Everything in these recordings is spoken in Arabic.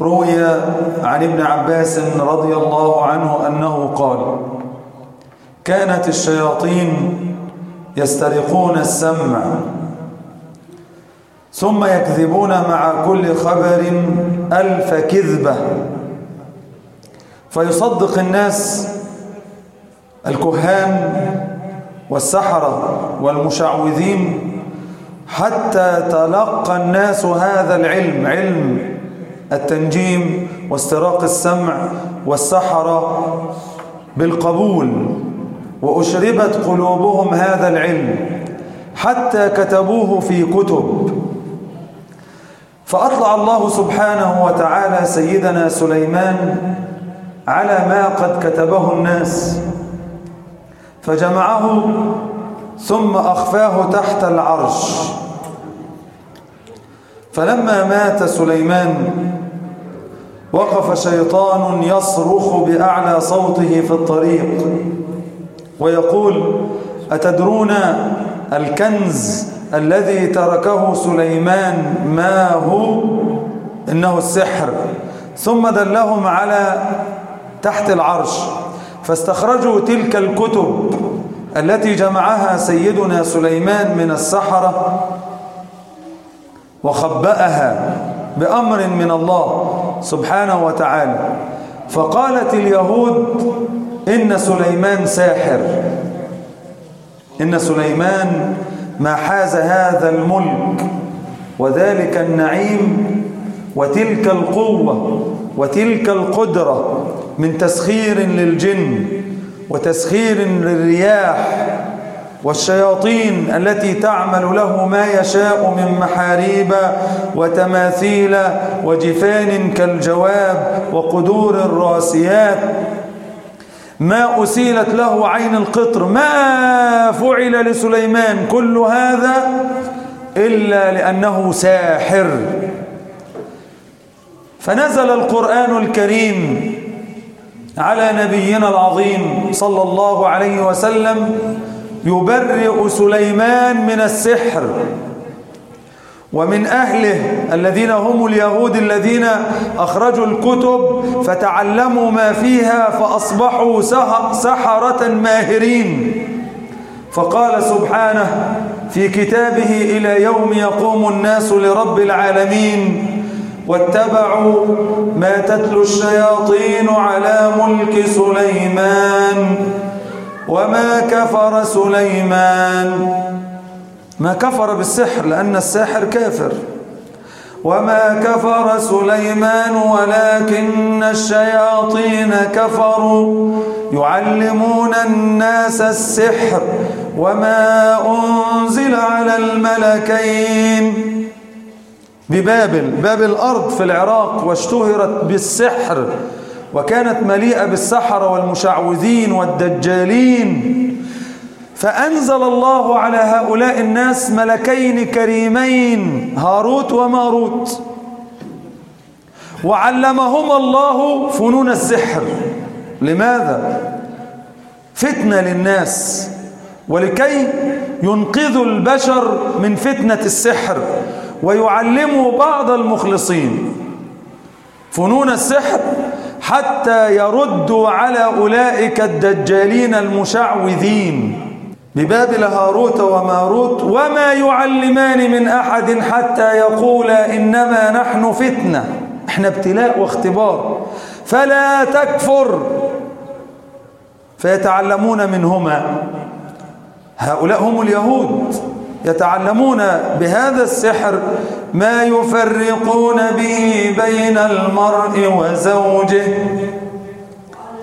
روي عن ابن عباس رضي الله عنه أنه قال كانت الشياطين يسترقون السمع ثم يكذبون مع كل خبر ألف كذبة. فيصدق الناس الكهان والسحرة والمشعوذين حتى تلقى الناس هذا العلم علم التنجيم واستراق السمع والسحرة بالقبول وأشربت قلوبهم هذا العلم حتى كتبوه في كتب. فأطلع الله سبحانه وتعالى سيدنا سليمان على ما قد كتبه الناس فجمعه ثم أخفاه تحت العرش. فلما مات سليمان وقف شيطان يصرخ بأعلى صوته في الطريق ويقول أتدرون الكنز الذي تركه سليمان ما هو؟ إنه السحر. ثم دلهم على تحت العرش فاستخرجوا تلك الكتب التي جمعها سيدنا سليمان من السحرة وخبأها بأمر من الله سبحانه وتعالى. فقالت اليهود إن سليمان ساحر. إن سليمان ما حاز هذا الملك وذلك النعيم وتلك القوة وتلك القدرة من تسخير للجن وتسخير للرياح والشياطين التي تعمل له ما يشاء من محاريب وتماثيل وجفان كالجواب وقدور الراسيات. ما أسيلت له عين القطر ما فعل لسليمان كل هذا إلا لأنه ساحر. فنزل القرآن الكريم على نبينا العظيم صلى الله عليه وسلم يبرئ سليمان من السحر. ومن أهله الذين هم اليهود الذين أخرجوا الكتب فتعلموا ما فيها فأصبحوا سحرة ماهرين. فقال سبحانه في كتابه إلى يوم يقوم الناس لرب العالمين واتبعوا ما تتلو الشياطين على ملك سليمان. وما كفر سليمان ما كفر بالسحر لأن الساحر كافر. وما كفر سليمان ولكن الشياطين كفروا يعلمون الناس السحر وما أنزل على الملكين ببابل باب الأرض في العراق واشتهرت بالسحر وكانت مليئة بالسحرة والمشعوذين والدجالين. فأنزل الله على هؤلاء الناس ملكين كريمين هاروت وماروت. وعلمهما الله فنون السحر. لماذا؟ فتنة للناس. ولكي ينقذوا البشر من فتنة السحر ويعلموا بعض المخلصين. فنون السحر حتى يردوا على أولئك الدجالين المشعوذين. ببابل هاروت وماروت وما يعلمان من أحد حتى يقولا إنما نحن فتنة. إحنا ابتلاء واختبار. فلا تكفر. فيتعلمون منهما. هؤلاء هم اليهود. يتعلمون بهذا السحر ما يفرقون به بين المرء وزوجه.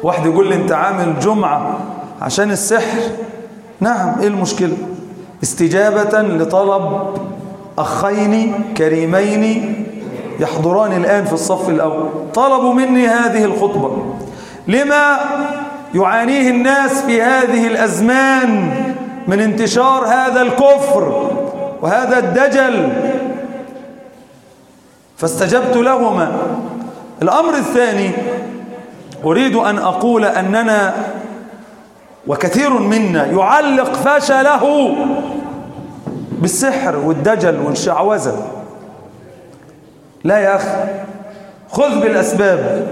واحد يقول لي أنت عامل جمعة عشان السحر؟ نعم إيه المشكلة؟ استجابة لطلب أخين كريمين يحضران الآن في الصف الأول. طلبوا مني هذه الخطبة. لما يعانيه الناس في هذه الأزمان من انتشار هذا الكفر وهذا الدجل. فاستجبت لهما. الأمر الثاني أريد أن أقول أننا وكثير منا يعلق فشله بالسحر والدجل والشعوذة. لا يا أخي خذ بالأسباب.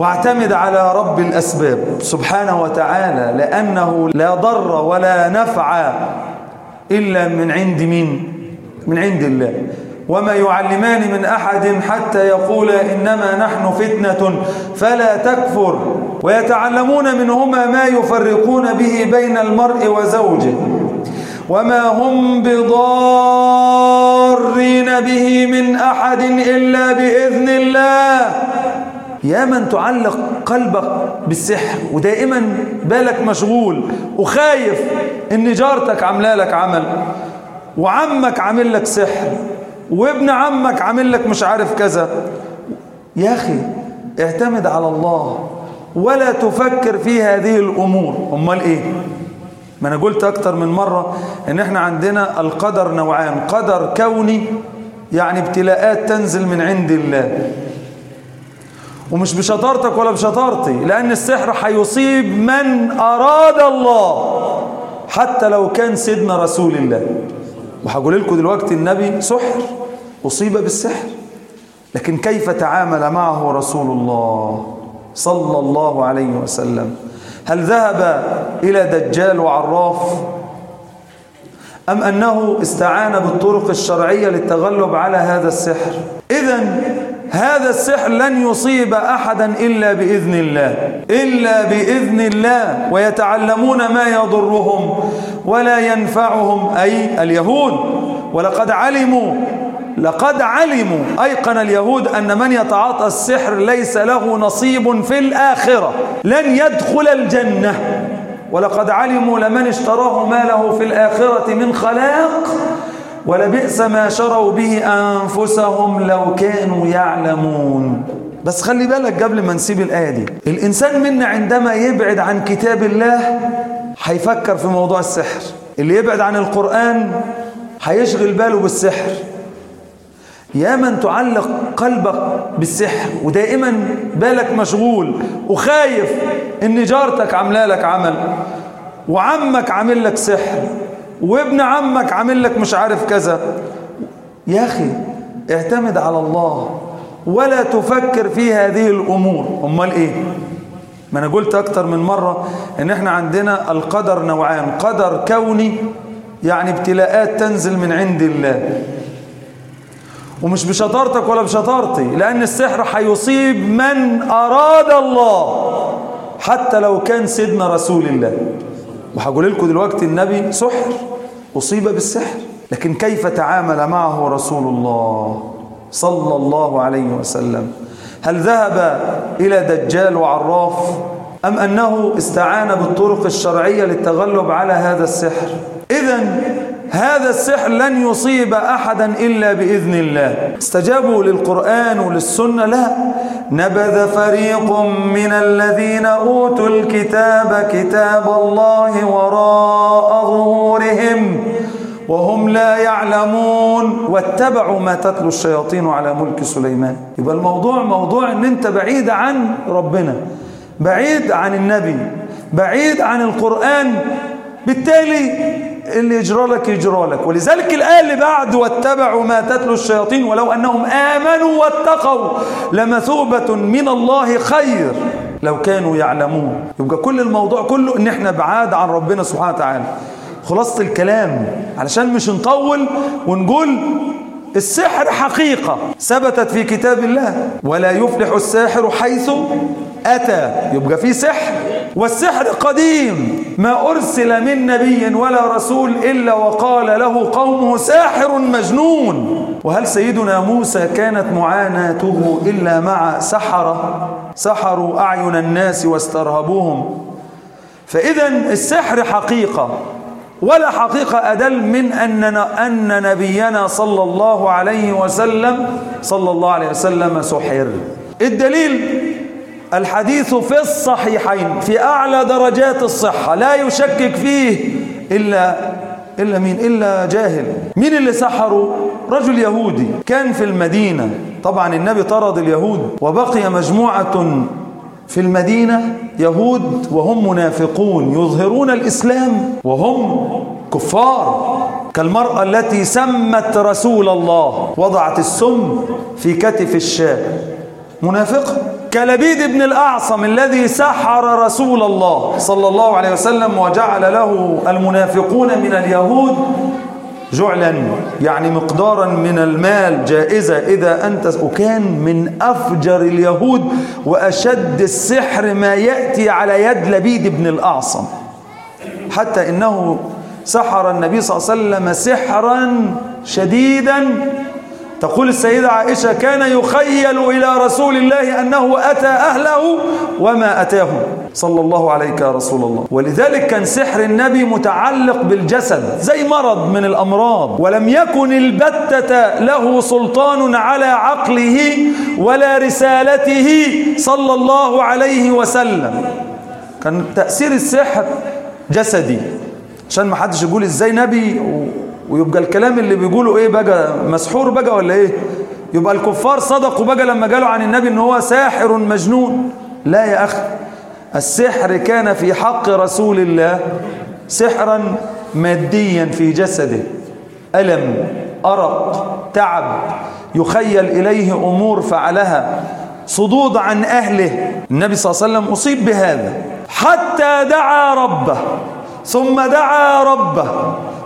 واعتمد على رب الأسباب سبحانه وتعالى لأنه لا ضر ولا نفع إلا من عند مين؟ من عند الله. وما يعلمان من أحد حتى يقول إنما نحن فتنة فلا تكفر. ويتعلمون منهما ما يفرقون به بين المرء وزوجه. وما هم بضارين به من أحد إلا بإذن الله. يا من تعلق قلبك بالسحر ودائما بالك مشغول وخايف إن جارتك عاملة لك عمل وعمك عامل لك سحر وابن عمك عامل لك مش عارف كذا. يا أخي اعتمد على الله ولا تفكر في هذه الأمور. أمال إيه؟ ما أنا قلت أكتر من مرة إن إحنا عندنا القدر نوعان قدر كوني يعني ابتلاءات تنزل من عند الله. ومش بشطارتك ولا بشطارتي لأن السحر هيصيب من أراد الله حتى لو كان سيدنا رسول الله. وهقول لكم دلوقتي النبي سحر أصيب بالسحر. لكن كيف تعامل معه رسول الله صلى الله عليه وسلم؟ هل ذهب إلى دجال وعراف؟ أم أنه استعان بالطرق الشرعية للتغلب على هذا السحر؟ إذن هذا السحر لن يصيب أحدا إلا بإذن الله إلا بإذن الله. ويتعلمون ما يضرهم ولا ينفعهم. أي اليهود ولقد علموا لقد علموا أيقن اليهود أن من يتعاطى السحر ليس له نصيب في الآخرة. لن يدخل الجنة. ولقد علموا لمن اشتراه ماله في الآخرة من خلاق. ولبئس ما شروا به أنفسهم لو كانوا يعلمون. بس خلي بالك قبل ما نسيب الآية دي. الإنسان منا عندما يبعد عن كتاب الله هيفكر في موضوع السحر. اللي يبعد عن القرآن هيشغل باله بالسحر. يا من تعلق قلبك بالسحر ودائما بالك مشغول وخايف إن جارتك عاملة لك عمل وعمك عامل لك سحر. وابن عمك عامل لك مش عارف كذا. يا أخي اعتمد على الله ولا تفكر في هذه الأمور. أمال إيه؟ ما أنا قلت أكتر من مرة إن إحنا عندنا القدر نوعان. قدر كوني يعني ابتلاءات تنزل من عند الله. ومش بشطارتك ولا بشطارتي لأن السحر هيصيب من أراد الله حتى لو كان سيدنا رسول الله. وهقول لكم دلوقتي النبي سحر. أصيب بالسحر. لكن كيف تعامل معه رسول الله صلى الله عليه وسلم؟ هل ذهب إلى دجال وعراف؟ أم أنه استعان بالطرق الشرعية للتغلب على هذا السحر؟ إذا هذا السحر لن يصيب أحدا إلا بإذن الله. استجابوا للقرآن وللسنة. لا. نبذ فريق من الذين أوتوا الكتاب كتاب الله وراء ظهورهم. وهم لا يعلمون واتبعوا ما تتلو الشياطين على ملك سليمان. يبقى الموضوع موضوع إن أنت بعيد عن ربنا بعيد عن النبي بعيد عن القرآن بالتالي اللي يجرالك يجرالك. ولذلك الآية اللي بعد واتبعوا ما تتلو الشياطين ولو أنهم آمنوا واتقوا لمثوبة من الله خير لو كانوا يعلمون. يبقى كل الموضوع كله إن إحنا بعاد عن ربنا سبحانه وتعالى. خلاصة الكلام. علشان مش نطول ونقول السحر حقيقة ثبتت في كتاب الله. ولا يفلح الساحر حيث أتى. يبقى في سحر. والسحر قديم. ما أرسل من نبي ولا رسول إلا وقال له قومه ساحر مجنون. وهل سيدنا موسى كانت معاناته إلا مع سحرة سحروا أعين الناس واسترهبوهم. فإذا السحر حقيقة. ولا حقيقة أدل من أننا أن نبينا صلى الله عليه وسلم صلى الله عليه وسلم سحر. الدليل الحديث في الصحيحين في أعلى درجات الصحة لا يشكك فيه إلا إلا مين؟ إلا جاهل. مين اللي سحره؟ رجل يهودي. كان في المدينة. طبعا النبي طرد اليهود وبقي مجموعة في المدينة يهود وهم منافقون يظهرون الإسلام وهم كفار كالمرأة التي سمت رسول الله وضعت السم في كتف الشاب. منافق؟ كلبيد بن الأعصم الذي سحر رسول الله صلى الله عليه وسلم وجعل له المنافقون من اليهود جعلا يعني مقدارا من المال جائزة إذا أنت وكان من أفجر اليهود وأشد السحر ما يأتي على يد لبيد بن الأعصم. حتى إنه سحر النبي صلى الله عليه وسلم سحرا شديدا تقول السيدة عائشة كان يخيل إلى رسول الله أنه أتى أهله وما أتاهم. صلى الله عليك يا رسول الله. ولذلك كان سحر النبي متعلق بالجسد زي مرض من الأمراض. ولم يكن البتة له سلطان على عقله ولا رسالته صلى الله عليه وسلم. كان تأثير السحر جسدي. عشان ما حدش يقول إزاي نبي ويبقى الكلام اللي بيقوله إيه بقى مسحور بقى ولا إيه؟ يبقى الكفار صدقوا بقى لما قالوا عن النبي ان هو ساحر مجنون. لا يا أخي السحر كان في حق رسول الله سحرا ماديا في جسده. ألم أرق تعب يخيل إليه أمور فعلها. صدود عن أهله. النبي صلى الله عليه وسلم أصيب بهذا. حتى دعا ربه ثم دعا ربه.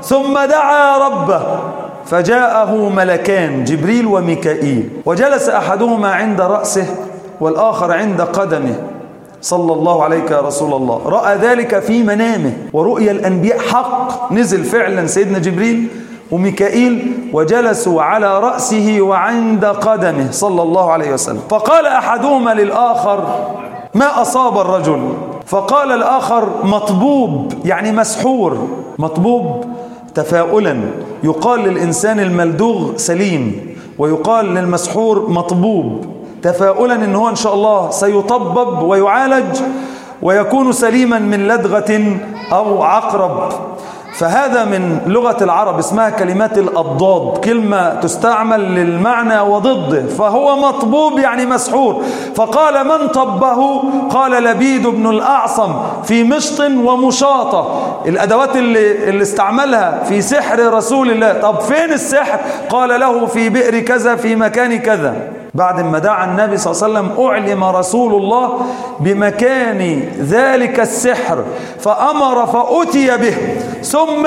ثم دعا ربه فجاءه ملكان جبريل وميكائيل. وجلس أحدهما عند رأسه والآخر عند قدمه. صلى الله عليك يا رسول الله. رأى ذلك في منامه. ورؤيا الأنبياء حق. نزل فعلا سيدنا جبريل وميكائيل. وجلسوا على رأسه وعند قدمه. صلى الله عليه وسلم. فقال أحدهما للآخر ما أصاب الرجل؟ فقال الآخر مطبوب يعني مسحور. مطبوب. تفاؤلا. يقال للإنسان الملدوغ سليم ويقال للمسحور مطبوب. تفاؤلا إن هو إن شاء الله سيطبب ويعالج ويكون سليما من لدغة أو عقرب. فهذا من لغة العرب اسمها كلمات الأضداد كلمة تستعمل للمعنى وضده فهو مطبوب يعني مسحور. فقال من طبه؟ قال لبيد بن الأعصم في مشط ومشاطة. الأدوات اللي, اللي استعملها في سحر رسول الله. طب فين السحر؟ قال له في بئر كذا في مكان كذا. بعد ما دعا النبي صلى الله عليه وسلم أعلم رسول الله بمكان ذلك السحر فأمر فأتي به. ثم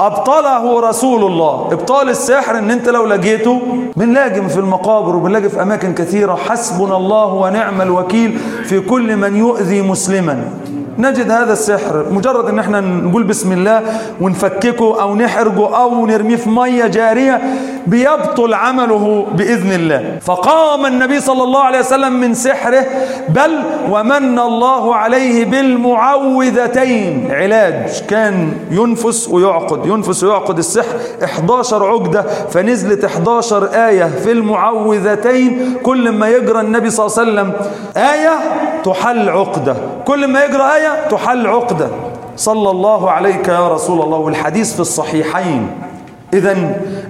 أبطله رسول الله. إبطال السحر إن أنت لو لقيته بنلاجم في المقابر وبنلاقي في أماكن كثيرة. حسبنا الله ونعم الوكيل في كل من يؤذي مسلما. نجد هذا السحر. مجرد أن إحنا نقول بسم الله ونفككه أو نحرجه أو نرميه في مية جارية بيبطل عمله بإذن الله. فقام النبي صلى الله عليه وسلم من سحره بل ومن الله عليه بالمعوذتين. علاج كان ينفس ويعقد ينفس ويعقد السحر. 11 عقدة فنزلت 11 آية في المعوذتين. كل ما يجرى النبي صلى الله عليه وسلم آية تحل عقدة. كل ما يقرأ آية تحل عقدة. صلى الله عليك يا رسول الله والحديث في الصحيحين. إذا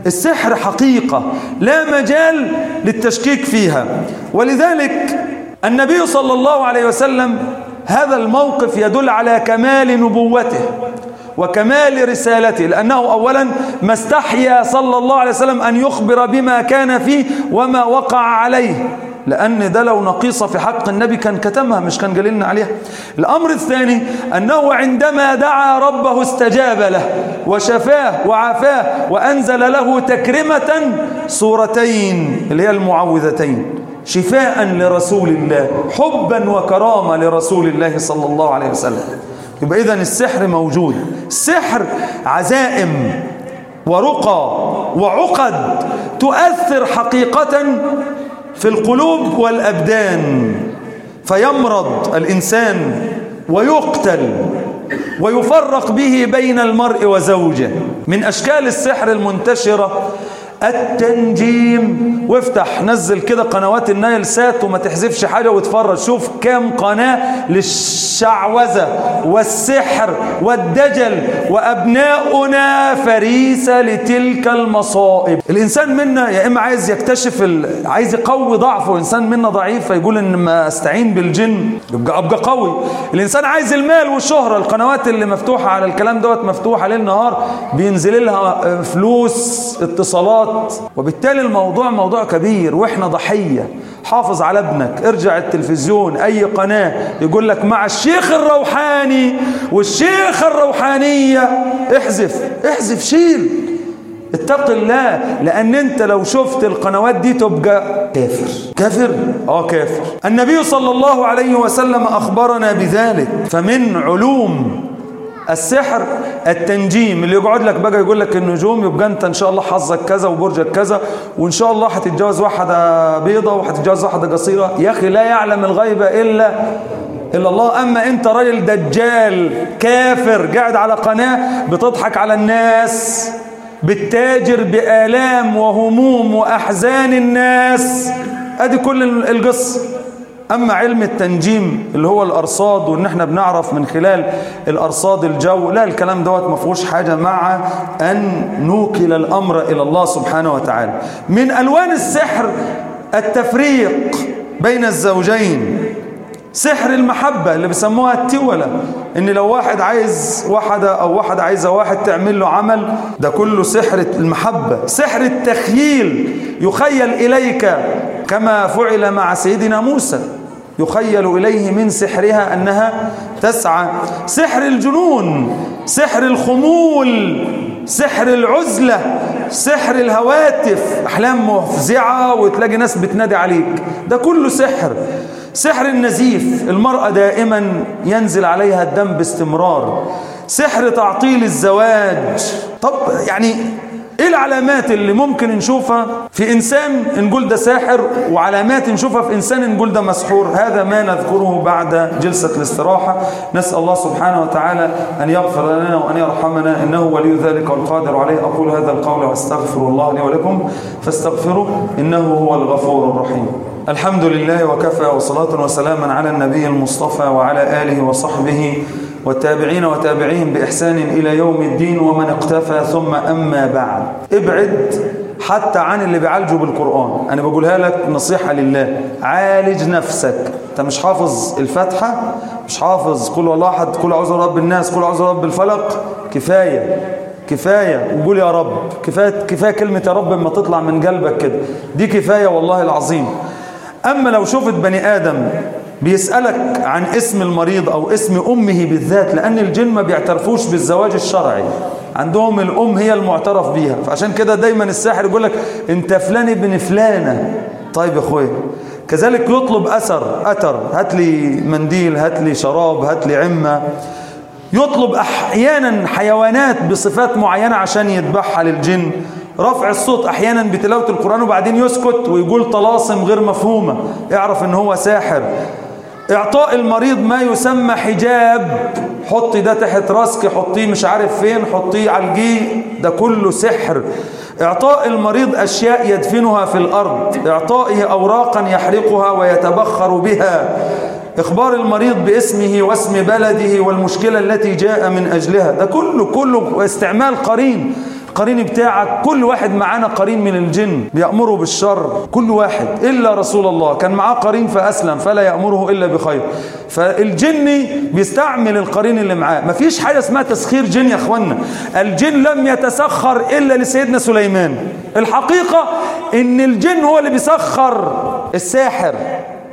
السحر حقيقة لا مجال للتشكيك فيها. ولذلك النبي صلى الله عليه وسلم هذا الموقف يدل على كمال نبوته وكمال رسالته لأنه أولا ما استحيا صلى الله عليه وسلم أن يخبر بما كان فيه وما وقع عليه. لأن ده لو نقيصة في حق النبي كان كتمها مش كان قال لنا عليها. الأمر الثاني أنه عندما دعا ربه استجاب له وشفاه وعافاه وأنزل له تكرمة سورتين اللي هي المعوذتين شفاء لرسول الله حبا وكرامة لرسول الله صلى الله عليه وسلم. يبقى إذن السحر موجود. السحر عزائم ورقى وعقد تؤثر حقيقة في القلوب والأبدان فيمرض الإنسان ويقتل ويفرق به بين المرء وزوجه. من أشكال السحر المنتشرة التنجيم. وافتح نزل كده قنوات النايل سات وما تحذفش حاجة واتفرج. شوف كام قناة للشعوذة والسحر والدجل. وأبناؤنا فريسة لتلك المصائب. الإنسان منا يا إما عايز يكتشف ال... عايز يقوي ضعفه. إنسان منا ضعيف فيقول إن ما أستعين بالجن. يبقى أبقى قوي. الإنسان عايز المال والشهرة. القنوات اللي مفتوحة على الكلام دوت مفتوحة ليل نهار. بينزل لها آه، فلوس اتصالات غلط وبالتالي الموضوع موضوع كبير وإحنا ضحية. حافظ على ابنك ارجع التلفزيون أي قناة يقول لك مع الشيخ الروحاني والشيخ الروحانية احذف احذف شيل. اتق الله لأن أنت لو شفت القنوات دي تبقى كافر. كافر؟ آه كافر. النبي صلى الله عليه وسلم أخبرنا بذلك. فمن علوم السحر التنجيم اللي يقعد لك بقى يقول لك النجوم يبقى أنت إن شاء الله حظك كذا وبرجك كذا وإن شاء الله هتتجوز واحدة بيضة وهتتجوز واحدة قصيرة. يا أخي لا يعلم الغيب إلا إلا الله. أما أنت راجل دجال كافر قاعد على قناة بتضحك على الناس بتتاجر بآلام وهموم وأحزان الناس. أدي كل القصة. أما علم التنجيم اللي هو الأرصاد وإن إحنا بنعرف من خلال الأرصاد الجو لا الكلام دوت ما فيهوش حاجة مع أن نوكل الأمر إلى الله سبحانه وتعالى. من ألوان السحر التفريق بين الزوجين. سحر المحبة اللي بيسموها التولة. إن لو واحد عايز واحدة أو واحدة عايزة واحد تعمل له عمل ده كله سحر المحبة. سحر التخييل. يخيل إليك كما فعل مع سيدنا موسى. يخيل إليه من سحرها أنها تسعى. سحر الجنون سحر الخمول سحر العزلة سحر الهواتف. أحلام مفزعة وتلاقي ناس بتنادي عليك. ده كله سحر. سحر النزيف المرأة دائما ينزل عليها الدم باستمرار. سحر تعطيل الزواج. طب يعني إيه العلامات اللي ممكن نشوفها في إنسان نقول ده ساحر وعلامات نشوفها في إنسان نقول ده مسحور؟ هذا ما نذكره بعد جلسة الاستراحة. نسأل الله سبحانه وتعالى أن يغفر لنا وأن يرحمنا إنه ولي ذلك والقادر عليه. أقول هذا القول وأستغفر الله لي ولكم. فاستغفروه إنه هو الغفور الرحيم. الحمد لله وكفى وصلاة وسلاما على النبي المصطفى وعلى آله وصحبه والتابعين وتابعيهم بإحسان إلى يوم الدين ومن اقتفى ثم أما بعد. ابعد حتى عن اللي بيعالجوا بالقرآن. أنا بقولها لك نصيحة لله. عالج نفسك. أنت مش حافظ الفاتحة مش حافظ كل الله أحد كل عوز رب الناس كل عوز رب الفلق. كفاية. كفاية. وقول يا رب. كفاية, كفاية كلمة يا رب ما تطلع من قلبك كده. دي كفاية والله العظيم. أما لو شفت بني آدم بيسألك عن اسم المريض أو اسم أمه بالذات لأن الجن ما بيعترفوش بالزواج الشرعي. عندهم الأم هي المعترف بيها. فعشان كده دايما الساحر يقولك لك أنت فلان ابن فلانة. طيب يا أخوي كذلك يطلب أثر أثر. هات لي منديل هات لي شراب هات لي عمة. يطلب أحيانا حيوانات بصفات معينة عشان يذبحها للجن. رفع الصوت أحيانا بتلاوة القرآن وبعدين يسكت ويقول طلاسم غير مفهومة. اعرف إن هو ساحر. إعطاء المريض ما يسمى حجاب. حطي ده تحت راسك حطيه مش عارف فين حطيه على الجي. ده كله سحر. إعطاء المريض أشياء يدفنها في الأرض. إعطائه اوراقا يحرقها ويتبخر بها. إخبار المريض باسمه واسم بلده والمشكلة التي جاء من أجلها. ده كله كله استعمال قرين. القرين بتاعك كل واحد معانا قرين من الجن بيأمره بالشر كل واحد إلا رسول الله كان معاه قرين فأسلم فلا يأمره إلا بخير. فالجن بيستعمل القرين اللي معاه. مفيش حاجة اسمها تسخير جن يا إخوانا. الجن لم يتسخر إلا لسيدنا سليمان. الحقيقة إن الجن هو اللي بيسخر الساحر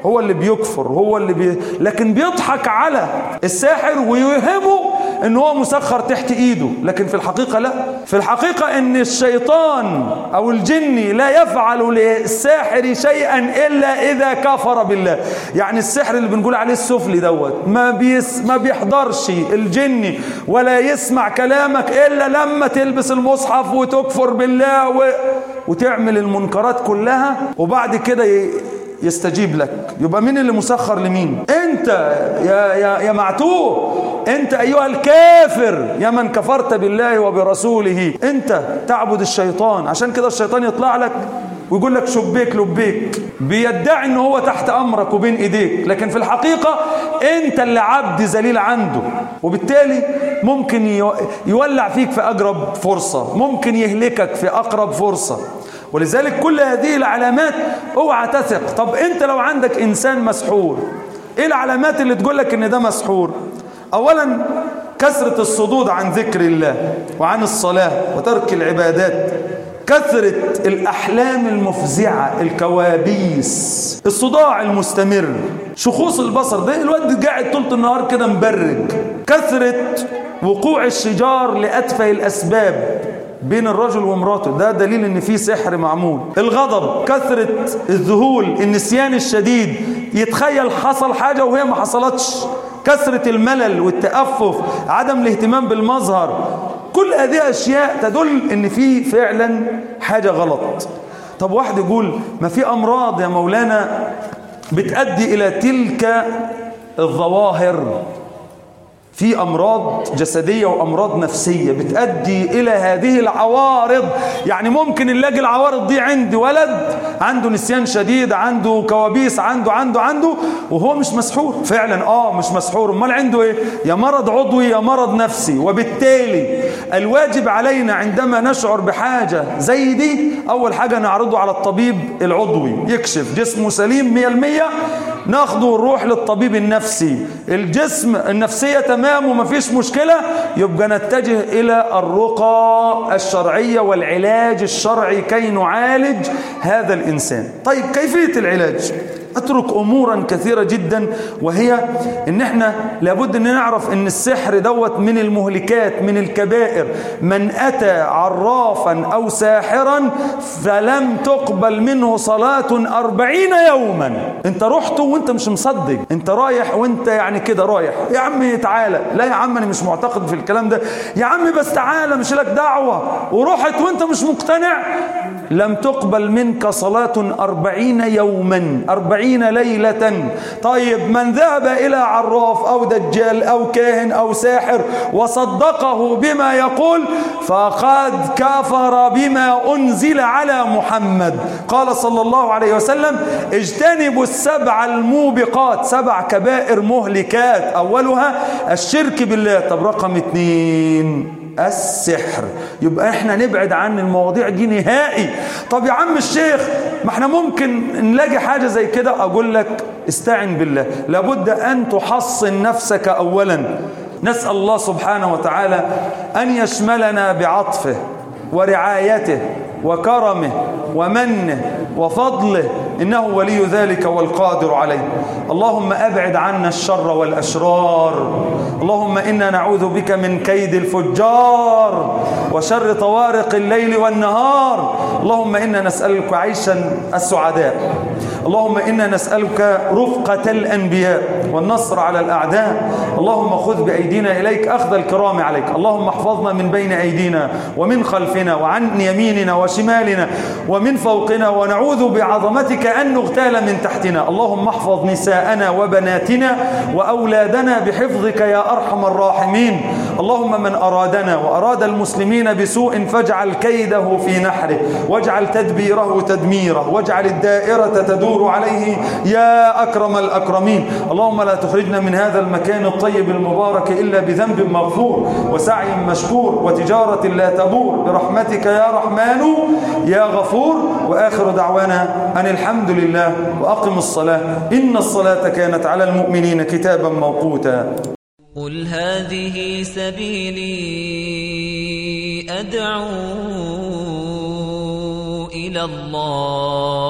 هو اللي بيكفر هو اللي بي... لكن بيضحك على الساحر ويوهمه ان هو مسخر تحت ايده لكن في الحقيقة لا. في الحقيقة إن الشيطان أو الجني لا يفعل للساحر شيئا إلا إذا كفر بالله. يعني السحر اللي بنقول عليه السفلي دوت ما بيس ما بيحضرش الجني ولا يسمع كلامك إلا لما تلبس المصحف وتكفر بالله و... وتعمل المنكرات كلها وبعد كده ي... يستجيب لك. يبقى مين اللي مسخر لمين؟ أنت يا يا يا معتوه. أنت أيها الكافر يا من كفرت بالله وبرسوله. أنت تعبد الشيطان. عشان كده الشيطان يطلع لك ويقول لك شبيك لبيك. بيدعي ان هو تحت أمرك وبين إيديك. لكن في الحقيقة أنت اللي عبد ذليل عنده. وبالتالي ممكن يولع فيك في أقرب فرصة. ممكن يهلكك في أقرب فرصة. ولذلك كل هذه العلامات أوعى تثق. طب أنت لو عندك إنسان مسحور إيه العلامات اللي تقول لك إن ده مسحور؟ اولا كثرة الصدود عن ذكر الله وعن الصلاة وترك العبادات كثرة الأحلام المفزعة الكوابيس الصداع المستمر شخوص البصر ده الواد قاعد طول النهار كده مبرج كثرة وقوع الشجار لأتفه الأسباب بين الرجل ومراته ده دليل إن في سحر معمول. الغضب كثرة الذهول النسيان الشديد. يتخيل حصل حاجة وهي ما حصلتش. كثرة الملل والتأفف عدم الاهتمام بالمظهر. كل هذه أشياء تدل إن في فعلا حاجة غلط. طب واحد يقول ما في أمراض يا مولانا بتؤدي إلى تلك الظواهر. في أمراض جسدية وأمراض نفسية بتؤدي إلى هذه العوارض. يعني ممكن نلاقي العوارض دي عند ولد عنده نسيان شديد عنده كوابيس عنده عنده عنده وهو مش مسحور. فعلا آه مش مسحور. أمال عنده إيه؟ يا مرض عضوي يا مرض نفسي. وبالتالي الواجب علينا عندما نشعر بحاجة زي دي أول حاجة نعرضه على الطبيب العضوي. يكشف جسمه سليم 100% ناخده ونروح للطبيب النفسي الجسم النفسية تمام ومفيش مشكلة يبقى نتجه إلى الرقى الشرعية والعلاج الشرعي كي نعالج هذا الإنسان طيب كيفية العلاج؟ اترك أمورا كثيرة جدا وهي إن إحنا لابد إن نعرف إن السحر دوت من المهلكات من الكبائر. من أتى عرافا أو ساحرا فلم تقبل منه صلاة أربعين يوما. أنت رحت وأنت مش مصدق. أنت رايح وأنت يعني كده رايح. يا عم تعالى. لا يا عم أنا مش معتقد في الكلام ده. يا عم بس تعالى مش لك دعوة. ورحت وأنت مش مقتنع. لم تقبل منك صلاة أربعين يوما أربعين ليلة. طيب من ذهب إلى عراف أو دجال أو كاهن أو ساحر وصدقه بما يقول فقد كفر بما أنزل على محمد. قال صلى الله عليه وسلم اجتنبوا السبع الموبقات سبع كبائر مهلكات. أولها الشرك بالله. طب رقم اثنين. السحر. يبقى إحنا نبعد عن المواضيع دي نهائي. طب يا عم الشيخ ما إحنا ممكن نلاقي حاجة زي كده؟ أقول لك استعن بالله. لابد أن تحصن نفسك اولا. نسأل الله سبحانه وتعالى أن يشملنا بعطفه ورعايته وكرمه ومنه وفضله إنه ولي ذلك والقادر عليه. اللهم أبعد عنا الشر والأشرار اللهم إنا نعوذ بك من كيد الفجار وشر طوارق الليل والنهار. اللهم إنا نسألك عيشا السعداء اللهم إنا نسألك رفقة الأنبياء والنصر على الأعداء. اللهم خذ بأيدينا إليك أخذ الكرام عليك. اللهم احفظنا من بين أيدينا ومن خلفنا وعن يميننا وشمالنا ومن فوقنا ونعوذ بعظمتك أن نغتال من تحتنا. اللهم احفظ نساءنا وبناتنا وأولادنا بحفظك يا أرحم الراحمين. اللهم من أرادنا وأراد المسلمين بسوء فاجعل كيده في نحره واجعل تدبيره تدميره واجعل الدائرة تدور النور عليه. يا أكرم الأكرمين. اللهم لا تخرجنا من هذا المكان الطيب المبارك إلا بذنب مغفور وسعي مشكور وتجارة لا تبور برحمتك يا رحمن يا غفور. وآخر دعوانا أن الحمد لله وأقم الصلاة. إن الصلاة كانت على المؤمنين كتابا موقوتا. قل هذه سبيلي أدعو إلى الله.